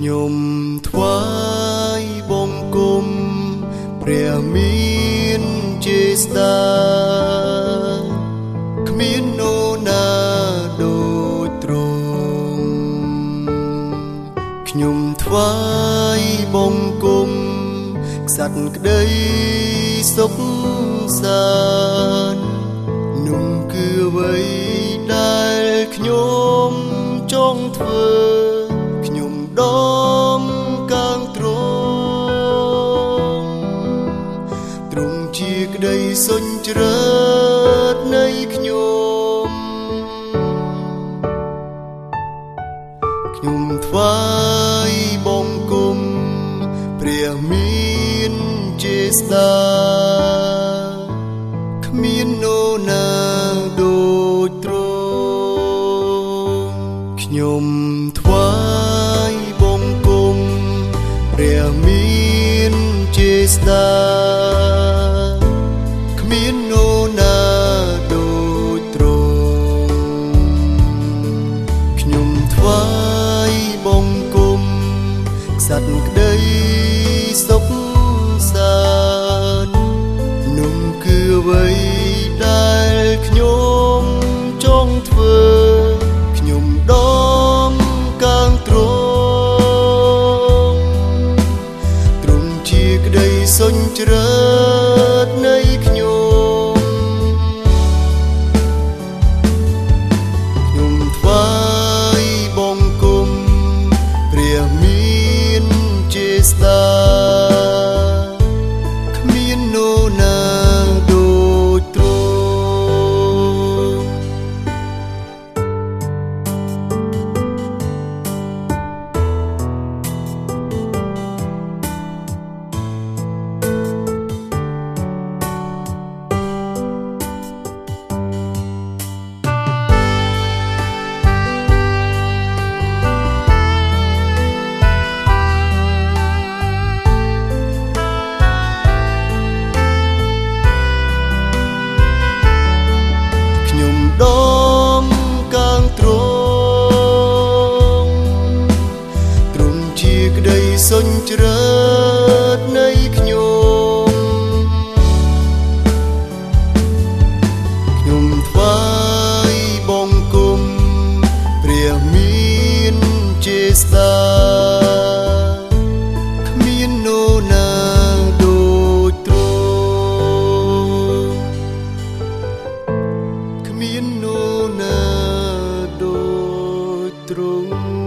ខ្ញុំថ្វាយបង្គំព្រះមានចេស្តាគ្មាននរណាដូចទ្រង់ខ្ញុំថ្វាយបង្គំក្សត្រក្តីសុខសាន្តនោះគឺអ្វីដែលខ្ញុំចង់ធ្វើ ក្តីសុញច្រើតនៃខ្ញុំខ្ញុំថ្វាយបង្គំព្រះមានចេស្តាគ្មាននរណាដូចទ្រង់ខ្ញុំថ្វាយព្រះមានចេស្តាគ្មាននរណាដូចទ្រង់ខ្ញុំថ្វាយបង្គំក្សត្រក្តី សុញច្រើតនៃខ្ញុំខ្ញុំ សុញច្រើតនៃខ្ញុំខ្ញុំថ្វាយបង្គំព្រះមានចេស្តាគ្មាននរណាដូចទ្រង់គ្មាននរណាដូចទ្រង់